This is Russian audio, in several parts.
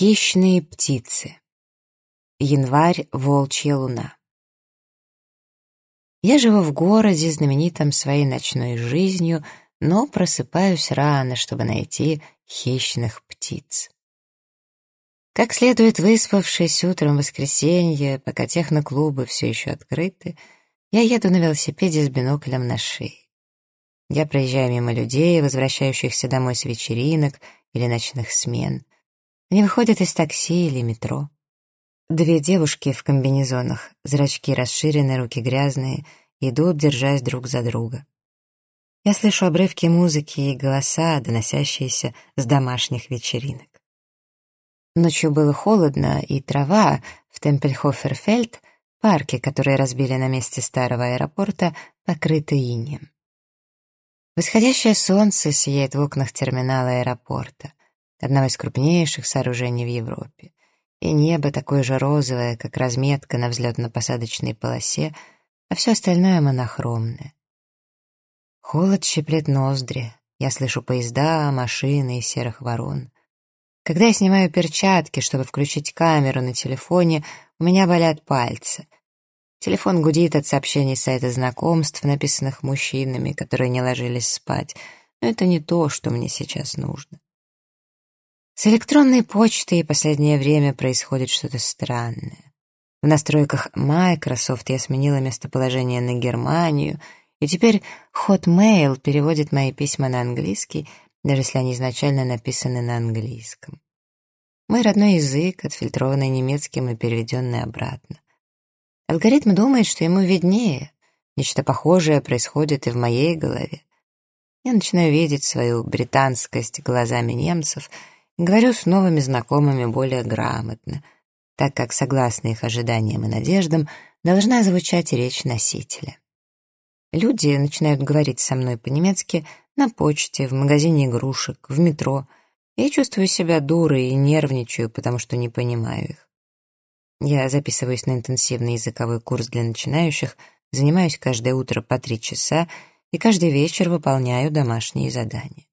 Хищные птицы. Январь, волчья луна. Я живу в городе, знаменитом своей ночной жизнью, но просыпаюсь рано, чтобы найти хищных птиц. Как следует выспавшись утром в воскресенье, пока техноклубы все еще открыты, я еду на велосипеде с биноклем на шее. Я проезжаю мимо людей, возвращающихся домой с вечеринок или ночных смен. Они выходят из такси или метро. Две девушки в комбинезонах, зрачки расширены, руки грязные, идут, держась друг за друга. Я слышу обрывки музыки и голоса, доносящиеся с домашних вечеринок. Ночью было холодно, и трава в Темпельхоферфельд, парке, которые разбили на месте старого аэропорта, покрыта инеем. Восходящее солнце сияет в окнах терминала аэропорта, одного из крупнейших сооружений в Европе, и небо такое же розовое, как разметка на взлетно-посадочной полосе, а все остальное монохромное. Холод щиплет ноздри, я слышу поезда, машины и серых ворон. Когда я снимаю перчатки, чтобы включить камеру на телефоне, у меня болят пальцы. Телефон гудит от сообщений сайта знакомств, написанных мужчинами, которые не ложились спать. Но это не то, что мне сейчас нужно. С электронной почтой последнее время происходит что-то странное. В настройках Microsoft я сменила местоположение на Германию, и теперь Hotmail переводит мои письма на английский, даже если они изначально написаны на английском. Мой родной язык, отфильтрованный немецким и переведенный обратно. Алгоритм думает, что ему виднее. Нечто похожее происходит и в моей голове. Я начинаю видеть свою британскость глазами немцев говорю с новыми знакомыми более грамотно, так как, согласно их ожиданиям и надеждам, должна звучать речь носителя. Люди начинают говорить со мной по-немецки на почте, в магазине игрушек, в метро. Я чувствую себя дурой и нервничаю, потому что не понимаю их. Я записываюсь на интенсивный языковой курс для начинающих, занимаюсь каждое утро по три часа и каждый вечер выполняю домашние задания.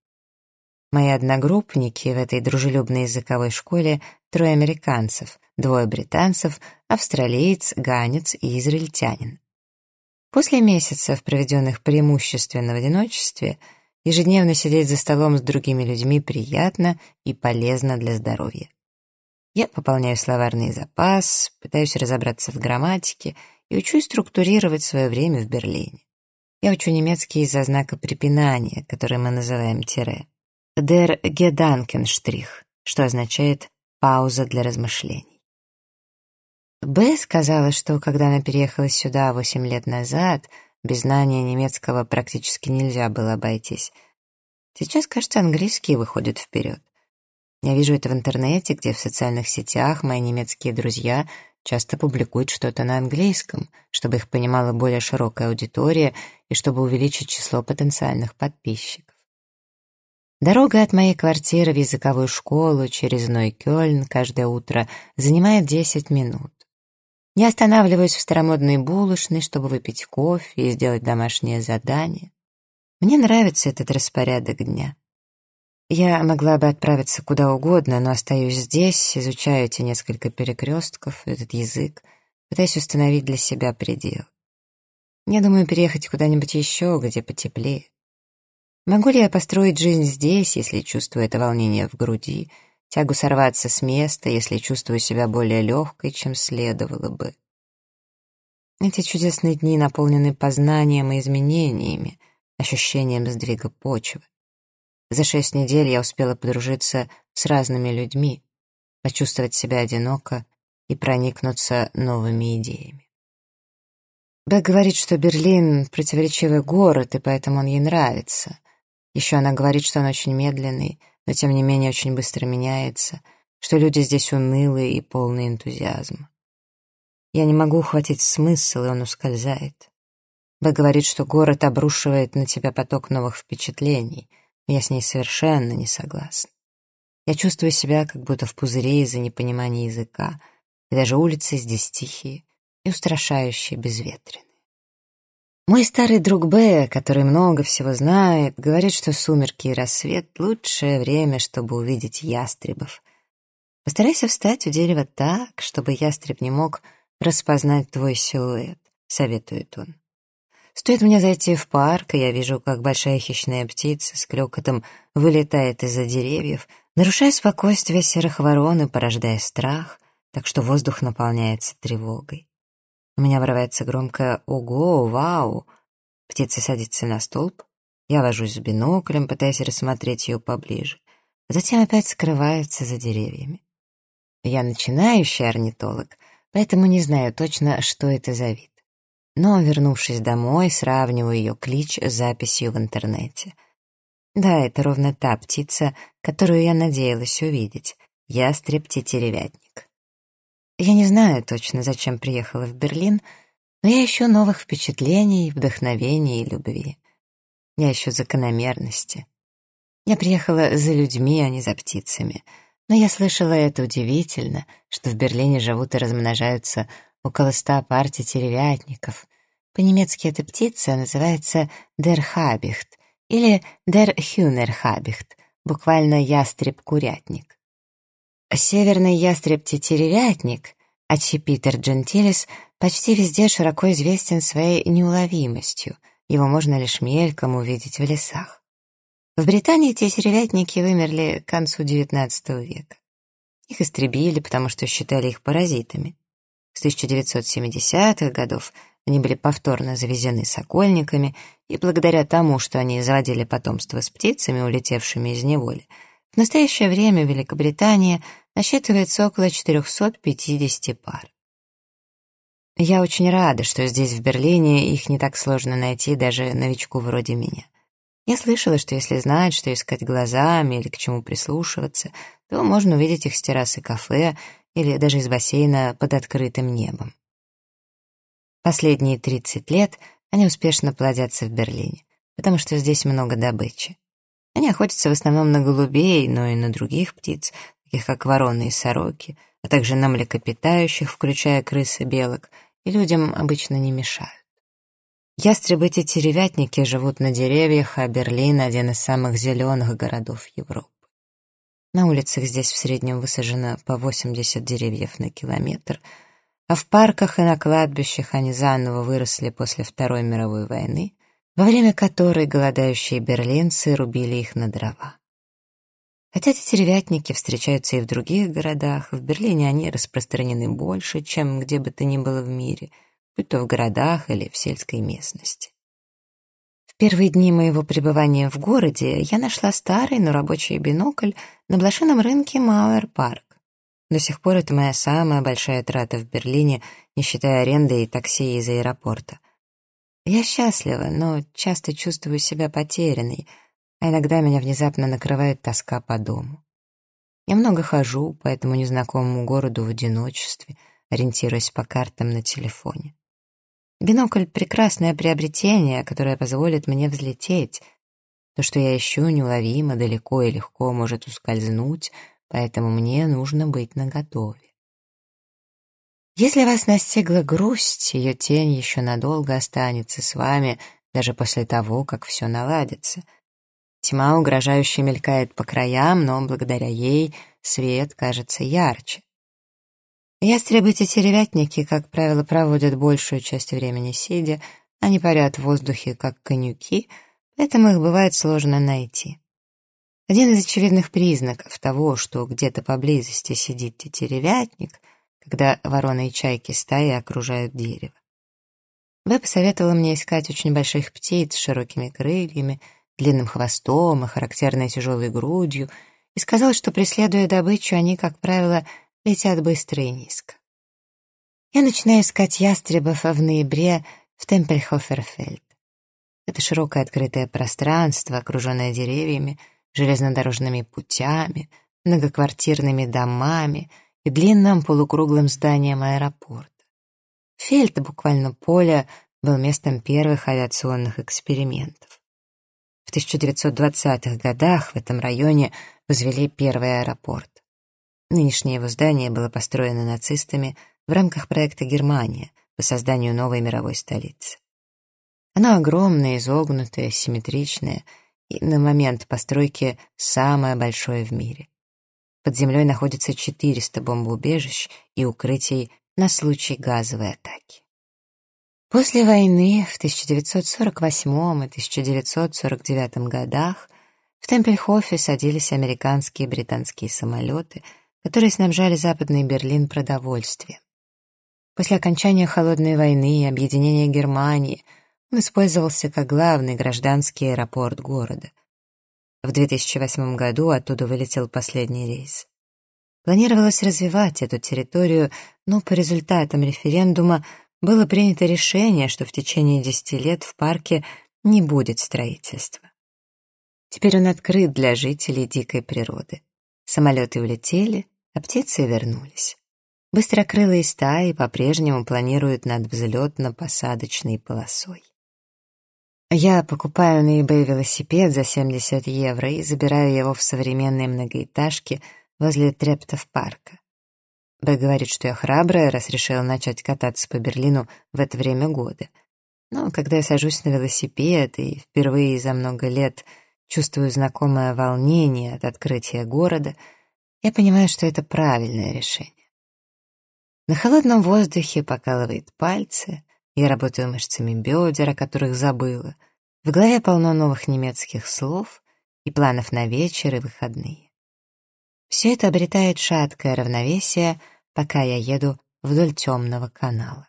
Мои одногруппники в этой дружелюбной языковой школе трое американцев, двое британцев, австралиец, ганец и израильтянин. После месяцев, проведенных преимущественно в одиночестве, ежедневно сидеть за столом с другими людьми приятно и полезно для здоровья. Я пополняю словарный запас, пытаюсь разобраться в грамматике и учусь структурировать свое время в Берлине. Я учу немецкий из-за знака препинания, который мы называем тире. «Der Gedankenstrich», что означает «пауза для размышлений». Б сказала, что когда она переехала сюда восемь лет назад, без знания немецкого практически нельзя было обойтись. Сейчас, кажется, английский выходит вперед. Я вижу это в интернете, где в социальных сетях мои немецкие друзья часто публикуют что-то на английском, чтобы их понимала более широкая аудитория и чтобы увеличить число потенциальных подписчиков. Дорога от моей квартиры в языковую школу через Нойкёльн каждое утро занимает 10 минут. Я останавливаюсь в старомодной булочной, чтобы выпить кофе и сделать домашнее задание. Мне нравится этот распорядок дня. Я могла бы отправиться куда угодно, но остаюсь здесь, изучаю эти несколько перекрестков, этот язык, пытаюсь установить для себя предел. Я думаю переехать куда-нибудь еще, где потеплее. Могу ли я построить жизнь здесь, если чувствую это волнение в груди, тягу сорваться с места, если чувствую себя более легкой, чем следовало бы? Эти чудесные дни наполнены познанием и изменениями, ощущением сдвига почвы. За шесть недель я успела подружиться с разными людьми, почувствовать себя одиноко и проникнуться новыми идеями. Бек говорит, что Берлин — противоречивый город, и поэтому он ей нравится. Еще она говорит, что он очень медленный, но тем не менее очень быстро меняется, что люди здесь унылые и полные энтузиазма. Я не могу ухватить смысл, и он ускользает. Бек говорит, что город обрушивает на тебя поток новых впечатлений — я с ней совершенно не согласна. Я чувствую себя как будто в пузыре из-за непонимания языка, и даже улицы здесь тихие и устрашающие безветренные. Мой старый друг Б, который много всего знает, говорит, что сумерки и рассвет — лучшее время, чтобы увидеть ястребов. Постарайся встать у дерева так, чтобы ястреб не мог распознать твой силуэт, советует он. Стоит мне зайти в парк, и я вижу, как большая хищная птица с клёкотом вылетает из-за деревьев, нарушая спокойствие серых ворон и порождая страх, так что воздух наполняется тревогой. У меня вырывается громкое «Ого! Вау!» Птица садится на столб, я вожусь с биноклем, пытаясь рассмотреть ее поближе. Затем опять скрывается за деревьями. Я начинающий орнитолог, поэтому не знаю точно, что это за вид. Но, вернувшись домой, сравниваю ее клич с записью в интернете. Да, это ровно та птица, которую я надеялась увидеть. Ястреб-тетеревятник. Я не знаю точно, зачем приехала в Берлин, но я ищу новых впечатлений, вдохновений и любви. Я ищу закономерности. Я приехала за людьми, а не за птицами. Но я слышала это удивительно, что в Берлине живут и размножаются около ста пар тетеревятников. По-немецки эта птица называется «der Habicht» или «der Hühnerhabicht», буквально «ястреб-курятник». Северный ястреб-тетеревятник, Ачипитер джентилис, почти везде широко известен своей неуловимостью — его можно лишь мельком увидеть в лесах. В Британии те серевятники вымерли к концу XIX века. Их истребили, потому что считали их паразитами. С 1970-х годов они были повторно завезены сокольниками, и благодаря тому, что они заводили потомство с птицами, улетевшими из неволи, в настоящее время Великобритания насчитывается около 450 пар. Я очень рада, что здесь, в Берлине, их не так сложно найти даже новичку вроде меня. Я слышала, что если знать, что искать глазами или к чему прислушиваться, то можно увидеть их с террасы кафе или даже из бассейна под открытым небом. Последние 30 лет они успешно плодятся в Берлине, потому что здесь много добычи. Они охотятся в основном на голубей, но и на других птиц, таких как вороны и сороки, а также на млекопитающих, включая крыс и белок — и людям обычно не мешают. Ястребы-тетеревятники живут на деревьях, а Берлин — один из самых зеленых городов Европы. На улицах здесь в среднем высажено по 80 деревьев на километр, а в парках и на кладбищах они заново выросли после Второй мировой войны, во время которой голодающие берлинцы рубили их на дрова. Хотя эти деревятники встречаются и в других городах, в Берлине они распространены больше, чем где бы то ни было в мире, будь то в городах или в сельской местности. В первые дни моего пребывания в городе я нашла старый, но рабочий бинокль на блошином рынке Мауэр-парк. До сих пор это моя самая большая трата в Берлине, не считая аренды и такси из аэропорта. Я счастлива, но часто чувствую себя потерянной — а иногда меня внезапно накрывает тоска по дому. Я много хожу по этому незнакомому городу в одиночестве, ориентируясь по картам на телефоне. Бинокль — прекрасное приобретение, которое позволит мне взлететь. То, что я ищу, неуловимо, далеко и легко может ускользнуть, поэтому мне нужно быть наготове. Если вас настигла грусть, ее тень еще надолго останется с вами, даже после того, как все наладится — Тьма угрожающе мелькает по краям, но благодаря ей свет кажется ярче. Ястребы-тетеревятники, как правило, проводят большую часть времени сидя, они парят в воздухе, как конюки, поэтому их бывает сложно найти. Один из очевидных признаков того, что где-то поблизости сидит тетеревятник, когда вороны и чайки стаи окружают дерево. Веб посоветовала мне искать очень больших птиц с широкими крыльями, длинным хвостом и характерной тяжелой грудью, и сказал, что, преследуя добычу, они, как правило, летят быстро и низко. Я начинаю искать ястребов в ноябре в Темпельхоферфельд. Это широкое открытое пространство, окруженное деревьями, железнодорожными путями, многоквартирными домами и длинным полукруглым зданием аэропорта. Фельд, буквально поле, был местом первых авиационных экспериментов. В 1920-х годах в этом районе возвели первый аэропорт. Нынешнее его здание было построено нацистами в рамках проекта «Германия» по созданию новой мировой столицы. Оно огромное, изогнутое, симметричное и на момент постройки самое большое в мире. Под землей находится 400 бомбоубежищ и укрытий на случай газовой атаки. После войны в 1948 и 1949 годах в Темпельхофе садились американские и британские самолеты, которые снабжали Западный Берлин продовольствием. После окончания Холодной войны и объединения Германии он использовался как главный гражданский аэропорт города. В 2008 году оттуда вылетел последний рейс. Планировалось развивать эту территорию, но по результатам референдума было принято решение, что в течение 10 лет в парке не будет строительства. Теперь он открыт для жителей дикой природы. Самолеты улетели, а птицы вернулись. Быстрокрылые стаи по-прежнему планируют над взлетно-посадочной полосой. Я покупаю на eBay велосипед за 70 евро и забираю его в современной многоэтажке возле Трептов парка. Б говорит, что я храбрая, раз решила начать кататься по Берлину в это время года. Но когда я сажусь на велосипед и впервые за много лет чувствую знакомое волнение от открытия города, я понимаю, что это правильное решение. На холодном воздухе покалывает пальцы, я работаю мышцами бедер, о которых забыла. В голове полно новых немецких слов и планов на вечер и выходные. Все это обретает шаткое равновесие, пока я еду вдоль темного канала.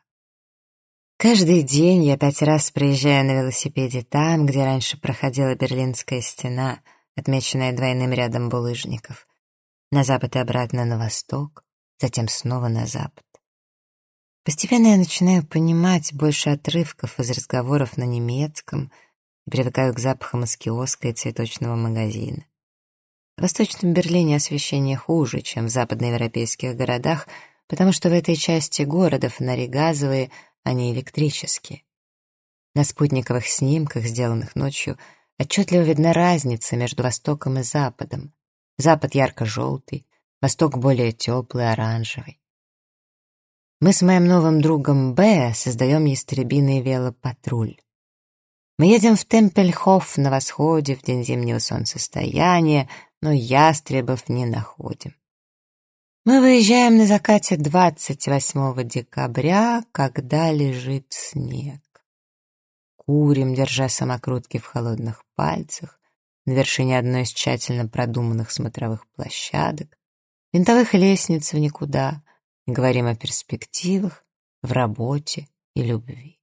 Каждый день я пять раз проезжаю на велосипеде там, где раньше проходила Берлинская стена, отмеченная двойным рядом булыжников. На запад и обратно на восток, затем снова на запад. Постепенно я начинаю понимать больше отрывков из разговоров на немецком и привыкаю к запахам из киоска и цветочного магазина. В Восточном Берлине освещение хуже, чем в западноевропейских городах, потому что в этой части города фонари газовые — а не электрические. На спутниковых снимках, сделанных ночью, отчетливо видна разница между Востоком и Западом. Запад ярко-желтый, Восток более теплый, оранжевый. Мы с моим новым другом Б создаем ястребиный велопатруль. Мы едем в Темпельхоф на восходе в день зимнего солнцестояния, но ястребов не находим. Мы выезжаем на закате 28 декабря, когда лежит снег. Курим, держа самокрутки в холодных пальцах, на вершине одной из тщательно продуманных смотровых площадок, винтовых лестниц в никуда, и говорим о перспективах в работе и любви.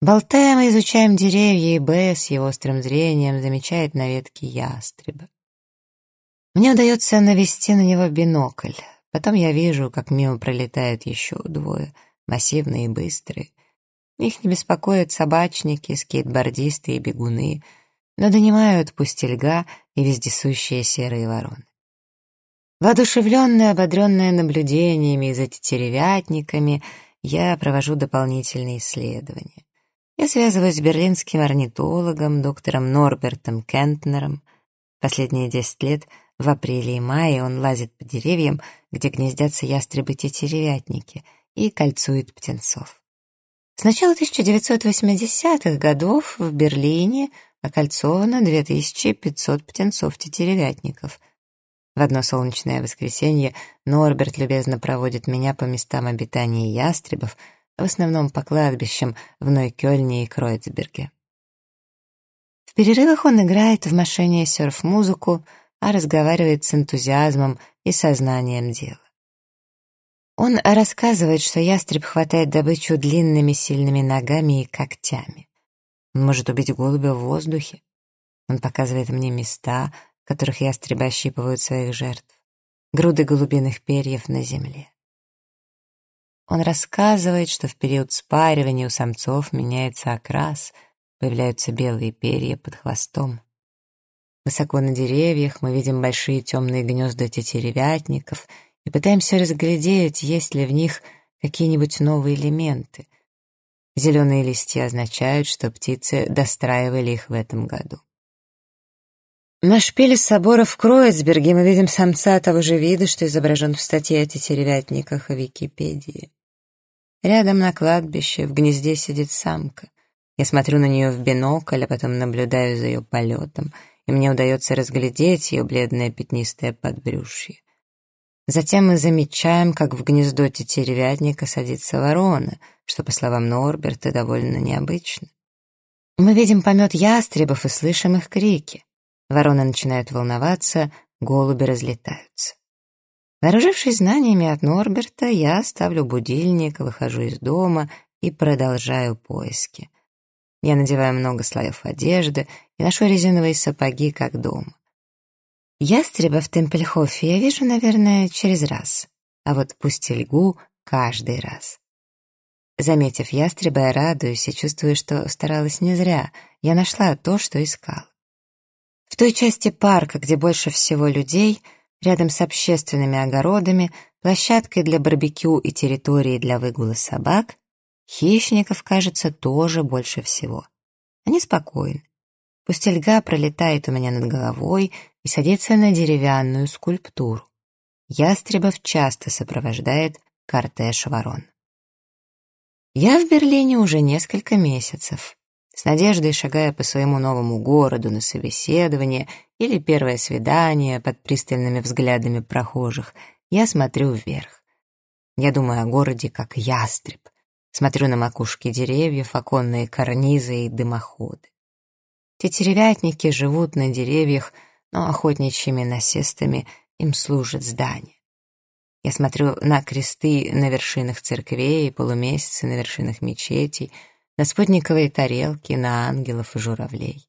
Болтаем и изучаем деревья, и Б с его острым зрением замечает на ветке ястреба. Мне удается навести на него бинокль. Потом я вижу, как мимо пролетают еще двое, массивные и быстрые. Их не беспокоят собачники, скейтбордисты и бегуны, но донимают пустельга и вездесущие серые вороны. Воодушевленная, ободренная наблюдениями за тетеревятниками, я провожу дополнительные исследования. Я связываюсь с берлинским орнитологом, доктором Норбертом Кентнером. Последние десять лет — в апреле и мае он лазит по деревьям, где гнездятся ястребы-тетеревятники, и кольцует птенцов. С начала 1980-х годов в Берлине окольцовано 2500 птенцов-тетеревятников. В одно солнечное воскресенье Норберт любезно проводит меня по местам обитания ястребов, в основном по кладбищам в Нойкёльне и Кройцберге. В перерывах он играет в машине серф-музыку, а разговаривает с энтузиазмом и сознанием дела. Он рассказывает, что ястреб хватает добычу длинными сильными ногами и когтями. Он может убить голубя в воздухе. Он показывает мне места, которых ястребы ощипывают своих жертв, груды голубиных перьев на земле. Он рассказывает, что в период спаривания у самцов меняется окрас, появляются белые перья под хвостом. Высоко на деревьях мы видим большие темные гнезда тетеревятников и пытаемся разглядеть, есть ли в них какие-нибудь новые элементы. Зеленые листья означают, что птицы достраивали их в этом году. На шпиле собора в Кроицберге мы видим самца того же вида, что изображен в статье о тетеревятниках в Википедии. Рядом на кладбище в гнезде сидит самка. Я смотрю на нее в бинокль, а потом наблюдаю за ее полетом — и мне удается разглядеть ее бледное пятнистое подбрюшье. Затем мы замечаем, как в гнездо тетеревятника садится ворона, что, по словам Норберта, довольно необычно. Мы видим помет ястребов и слышим их крики. Вороны начинают волноваться, голуби разлетаются. Вооружившись знаниями от Норберта, я ставлю будильник, выхожу из дома и продолжаю поиски. Я надеваю много слоев одежды и ношу резиновые сапоги, как дома. Ястреба в Темпельхофе я вижу, наверное, через раз, а вот пустельгу — каждый раз. Заметив ястреба, я радуюсь и чувствую, что старалась не зря. Я нашла то, что искал. В той части парка, где больше всего людей, рядом с общественными огородами, площадкой для барбекю и территорией для выгула собак, хищников, кажется, тоже больше всего. Они спокойны. Пустельга пролетает у меня над головой и садится на деревянную скульптуру. Ястребов часто сопровождает кортеж ворон. Я в Берлине уже несколько месяцев. С надеждой шагая по своему новому городу на собеседование или первое свидание под пристальными взглядами прохожих, я смотрю вверх. Я думаю о городе как ястреб. Смотрю на макушки деревьев, оконные карнизы и дымоходы. Тетеревятники живут на деревьях, но охотничьими насестами им служат здания. Я смотрю на кресты на вершинах церквей, полумесяцы на вершинах мечетей, на спутниковые тарелки, на ангелов и журавлей.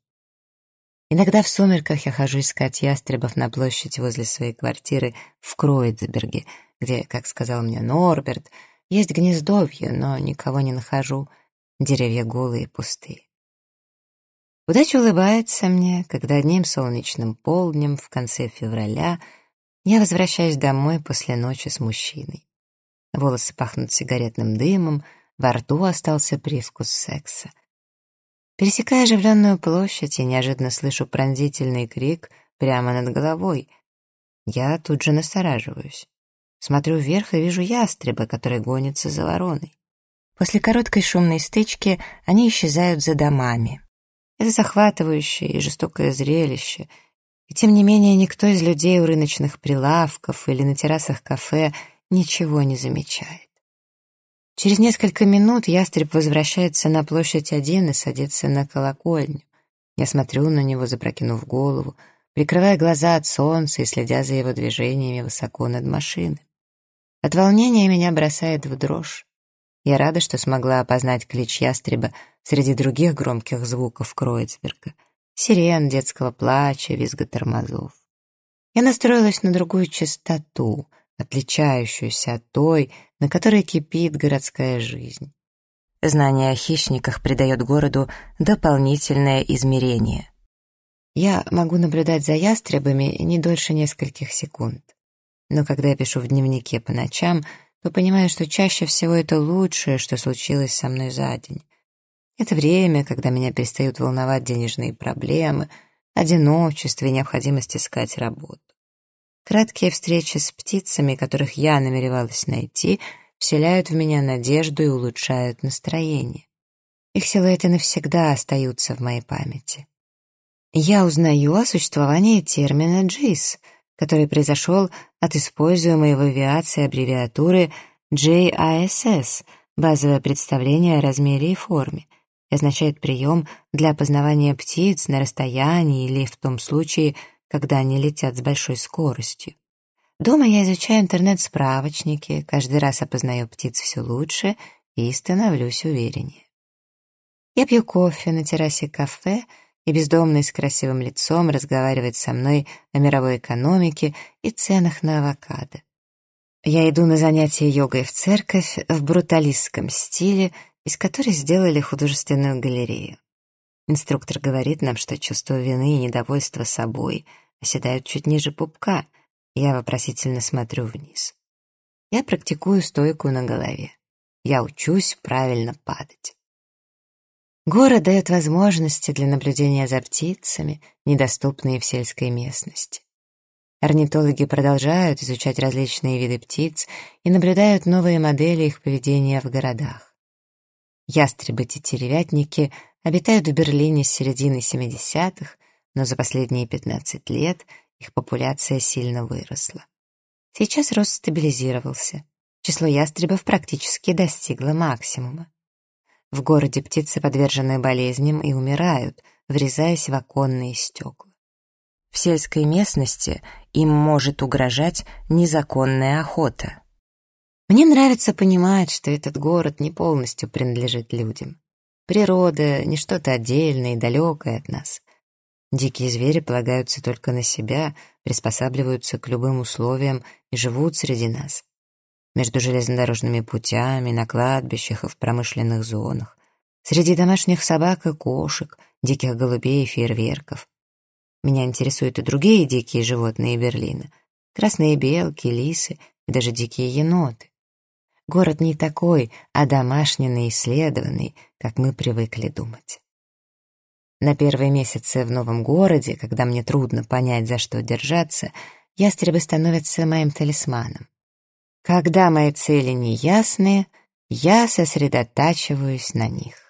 Иногда в сумерках я хожу искать ястребов на площадь возле своей квартиры в Кроидсберге, где, как сказал мне Норберт, есть гнездовье, но никого не нахожу, деревья голые и пустые. Удача улыбается мне, когда одним солнечным полднем в конце февраля я возвращаюсь домой после ночи с мужчиной. Волосы пахнут сигаретным дымом, во рту остался привкус секса. Пересекая оживленную площадь, я неожиданно слышу пронзительный крик прямо над головой. Я тут же настораживаюсь. Смотрю вверх и вижу ястреба, который гонится за вороной. После короткой шумной стычки они исчезают за домами. Это захватывающее и жестокое зрелище, и тем не менее никто из людей у рыночных прилавков или на террасах кафе ничего не замечает. Через несколько минут ястреб возвращается на площадь один и садится на колокольню. Я смотрю на него, запрокинув голову, прикрывая глаза от солнца и следя за его движениями высоко над машиной. От волнения меня бросает в дрожь. Я рада, что смогла опознать клич ястреба среди других громких звуков Кроицберга. Сирен, детского плача, визга тормозов. Я настроилась на другую частоту, отличающуюся от той, на которой кипит городская жизнь. Знание о хищниках придает городу дополнительное измерение. Я могу наблюдать за ястребами не дольше нескольких секунд. Но когда я пишу в дневнике по ночам, то понимаю, что чаще всего это лучшее, что случилось со мной за день. Это время, когда меня перестают волновать денежные проблемы, одиночество и необходимость искать работу. Краткие встречи с птицами, которых я намеревалась найти, вселяют в меня надежду и улучшают настроение. Их силуэты навсегда остаются в моей памяти. Я узнаю о существовании термина «джис», который произошел от используемой в авиации аббревиатуры JISS, базовое представление о размере и форме, и означает прием для опознавания птиц на расстоянии или в том случае, когда они летят с большой скоростью. Дома я изучаю интернет-справочники, каждый раз опознаю птиц все лучше и становлюсь увереннее. Я пью кофе на террасе кафе — и бездомный с красивым лицом разговаривает со мной о мировой экономике и ценах на авокадо. Я иду на занятия йогой в церковь в бруталистском стиле, из которой сделали художественную галерею. Инструктор говорит нам, что чувство вины и недовольство собой оседают чуть ниже пупка. Я вопросительно смотрю вниз. Я практикую стойку на голове. Я учусь правильно падать. Город дает возможности для наблюдения за птицами, недоступные в сельской местности. Орнитологи продолжают изучать различные виды птиц и наблюдают новые модели их поведения в городах. Ястребы-тетеревятники обитают в Берлине с середины 70-х, но за последние 15 лет их популяция сильно выросла. Сейчас рост стабилизировался. Число ястребов практически достигло максимума. В городе птицы подвержены болезням и умирают, врезаясь в оконные стекла. В сельской местности им может угрожать незаконная охота. Мне нравится понимать, что этот город не полностью принадлежит людям. Природа — не что-то отдельное и далекое от нас. Дикие звери полагаются только на себя, приспосабливаются к любым условиям и живут среди нас. Между железнодорожными путями, на кладбищах и в промышленных зонах. Среди домашних собак и кошек, диких голубей и фейерверков. Меня интересуют и другие дикие животные Берлина. Красные белки, лисы и даже дикие еноты. Город не такой, а домашний и исследованный, как мы привыкли думать. На первые месяцы в новом городе, когда мне трудно понять, за что держаться, ястребы становятся моим талисманом. Когда мои цели неясные, я сосредотачиваюсь на них.